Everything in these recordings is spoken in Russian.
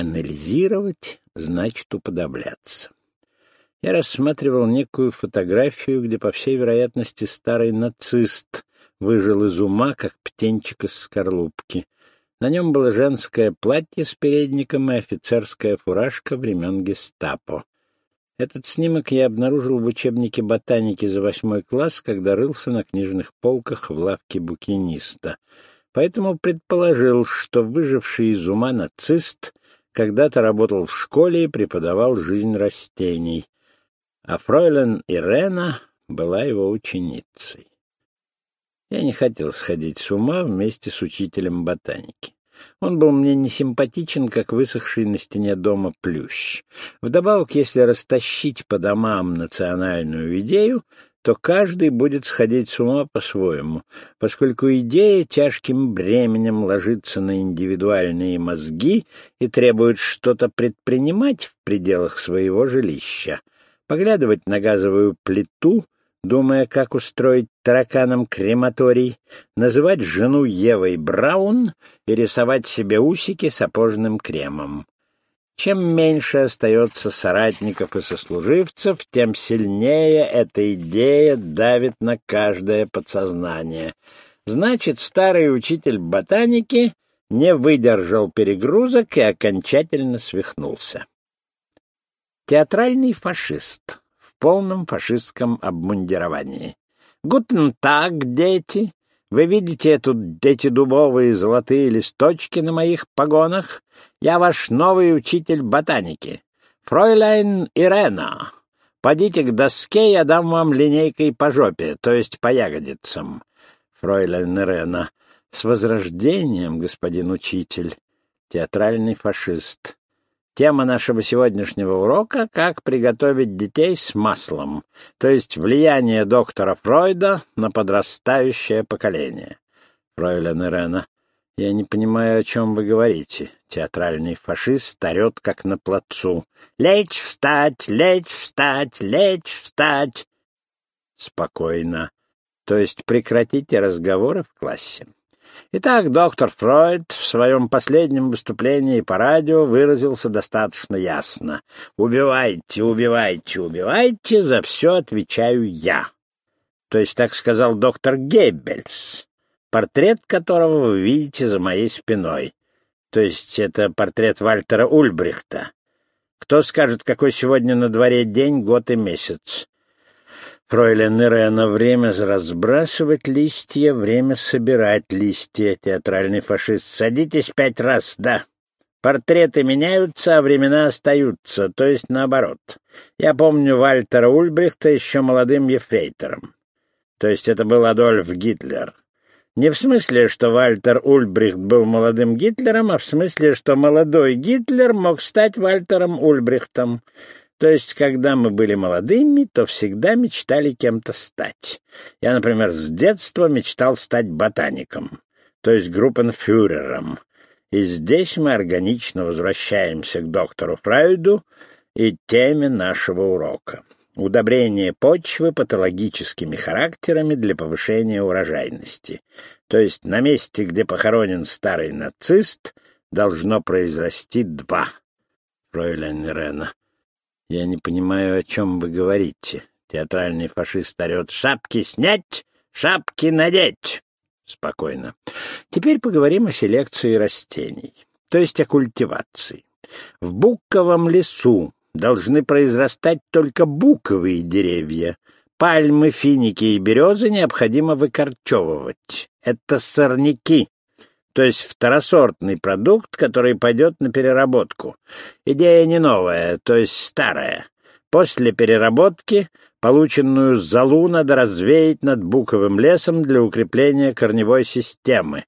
Анализировать значит уподобляться. Я рассматривал некую фотографию, где, по всей вероятности, старый нацист выжил из ума, как птенчик из скорлупки. На нем было женское платье с передником и офицерская фуражка времен гестапо. Этот снимок я обнаружил в учебнике ботаники за восьмой класс, когда рылся на книжных полках в лавке букиниста. Поэтому предположил, что выживший из ума нацист когда-то работал в школе и преподавал жизнь растений, а фройлен Ирена была его ученицей. Я не хотел сходить с ума вместе с учителем ботаники. Он был мне не симпатичен, как высохший на стене дома плющ. Вдобавок, если растащить по домам национальную идею, то каждый будет сходить с ума по-своему, поскольку идея тяжким бременем ложится на индивидуальные мозги и требует что-то предпринимать в пределах своего жилища, поглядывать на газовую плиту — думая, как устроить тараканам крематорий, называть жену Евой Браун и рисовать себе усики сапожным кремом. Чем меньше остается соратников и сослуживцев, тем сильнее эта идея давит на каждое подсознание. Значит, старый учитель ботаники не выдержал перегрузок и окончательно свихнулся. Театральный фашист полном фашистском обмундировании. «Гутен так, дети! Вы видите эту, эти дубовые золотые листочки на моих погонах? Я ваш новый учитель ботаники, фройляйн Ирена. Подите к доске, я дам вам линейкой по жопе, то есть по ягодицам». Фройляйн Ирена. «С возрождением, господин учитель!» Театральный фашист. Тема нашего сегодняшнего урока — как приготовить детей с маслом, то есть влияние доктора Фройда на подрастающее поколение. Фройлен Ирена, я не понимаю, о чем вы говорите. Театральный фашист орет, как на плацу. «Лечь, встать! Лечь, встать! Лечь, встать!» Спокойно. То есть прекратите разговоры в классе. Итак, доктор Фройд в своем последнем выступлении по радио выразился достаточно ясно. «Убивайте, убивайте, убивайте, за все отвечаю я». То есть так сказал доктор Геббельс, портрет которого вы видите за моей спиной. То есть это портрет Вальтера Ульбрихта. Кто скажет, какой сегодня на дворе день, год и месяц? Фройлен Ирена, время разбрасывать листья, время собирать листья. Театральный фашист. Садитесь пять раз, да. Портреты меняются, а времена остаются, то есть наоборот. Я помню Вальтера Ульбрихта еще молодым ефрейтором. То есть это был Адольф Гитлер. Не в смысле, что Вальтер Ульбрихт был молодым Гитлером, а в смысле, что молодой Гитлер мог стать Вальтером Ульбрихтом. То есть, когда мы были молодыми, то всегда мечтали кем-то стать. Я, например, с детства мечтал стать ботаником, то есть группенфюрером. И здесь мы органично возвращаемся к доктору Фрейду и теме нашего урока. Удобрение почвы патологическими характерами для повышения урожайности. То есть на месте, где похоронен старый нацист, должно произрасти два. Фройлен Рена. «Я не понимаю, о чем вы говорите». Театральный фашист орет «Шапки снять! Шапки надеть!» Спокойно. Теперь поговорим о селекции растений, то есть о культивации. В буковом лесу должны произрастать только буковые деревья. Пальмы, финики и березы необходимо выкорчевывать. Это сорняки, то есть второсортный продукт, который пойдет на переработку. Идея не новая, то есть старая. После переработки полученную золу надо развеять над буковым лесом для укрепления корневой системы,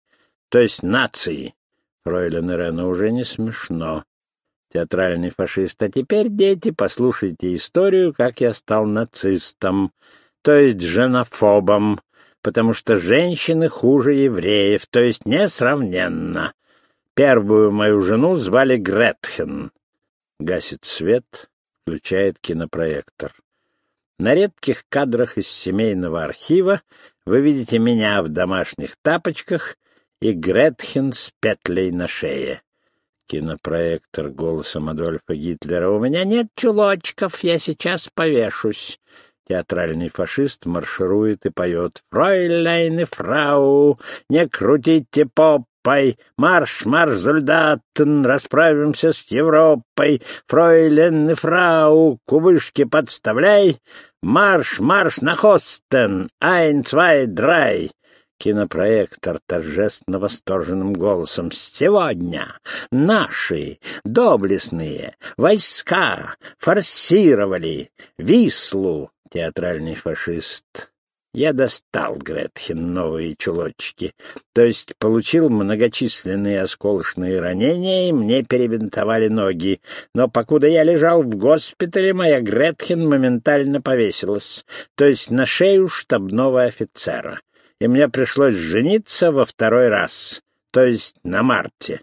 то есть нации. Фройлен Ирена уже не смешно. Театральный фашист. А теперь, дети, послушайте историю, как я стал нацистом, то есть женофобом, потому что женщины хуже евреев, то есть несравненно. Первую мою жену звали Гретхен. Гасит свет, включает кинопроектор. На редких кадрах из семейного архива вы видите меня в домашних тапочках и Гретхен с петлей на шее. Кинопроектор голосом Адольфа Гитлера. «У меня нет чулочков, я сейчас повешусь». Театральный фашист марширует и поет «Фройляйн и фрау, не крутите попой, марш, марш, солдатен, расправимся с Европой, фройлен и фрау, кубышки подставляй, марш, марш на хостен, айн, цвай, драй». Кинопроектор торжественно восторженным голосом. «Сегодня наши доблестные войска форсировали Вислу!» Театральный фашист. Я достал Гретхен новые чулочки, то есть получил многочисленные осколочные ранения, и мне перебинтовали ноги. Но покуда я лежал в госпитале, моя Гретхен моментально повесилась, то есть на шею штабного офицера и мне пришлось жениться во второй раз, то есть на марте.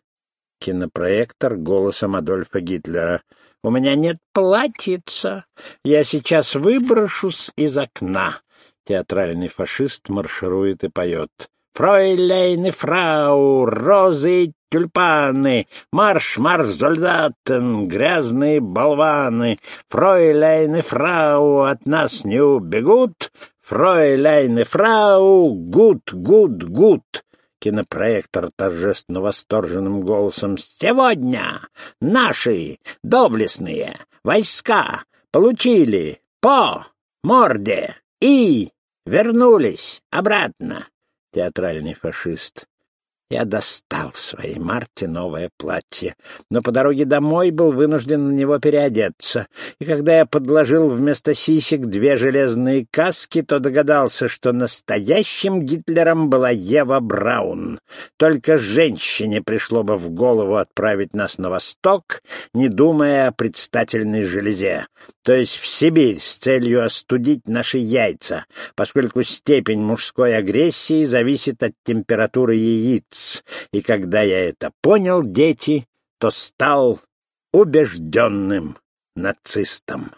Кинопроектор голосом Адольфа Гитлера. «У меня нет платьица. Я сейчас выброшусь из окна». Театральный фашист марширует и поет. «Фройляйн и фрау, розы и тюльпаны, марш, марш, Soldaten, грязные болваны, фройляйн и фрау от нас не убегут, фройляйн и фрау, gut, gut, gut. Кинопроектор торжественно восторженным голосом. Сегодня наши доблестные войска получили по морде и вернулись обратно. Театральный фашист. Я достал своей Марте новое платье, но по дороге домой был вынужден на него переодеться, и когда я подложил вместо сисек две железные каски, то догадался, что настоящим Гитлером была Ева Браун. Только женщине пришло бы в голову отправить нас на восток, не думая о предстательной железе, то есть в Сибирь с целью остудить наши яйца, поскольку степень мужской агрессии зависит от температуры яиц, отец, и когда я это понял, дети, то стал убежденным нацистом.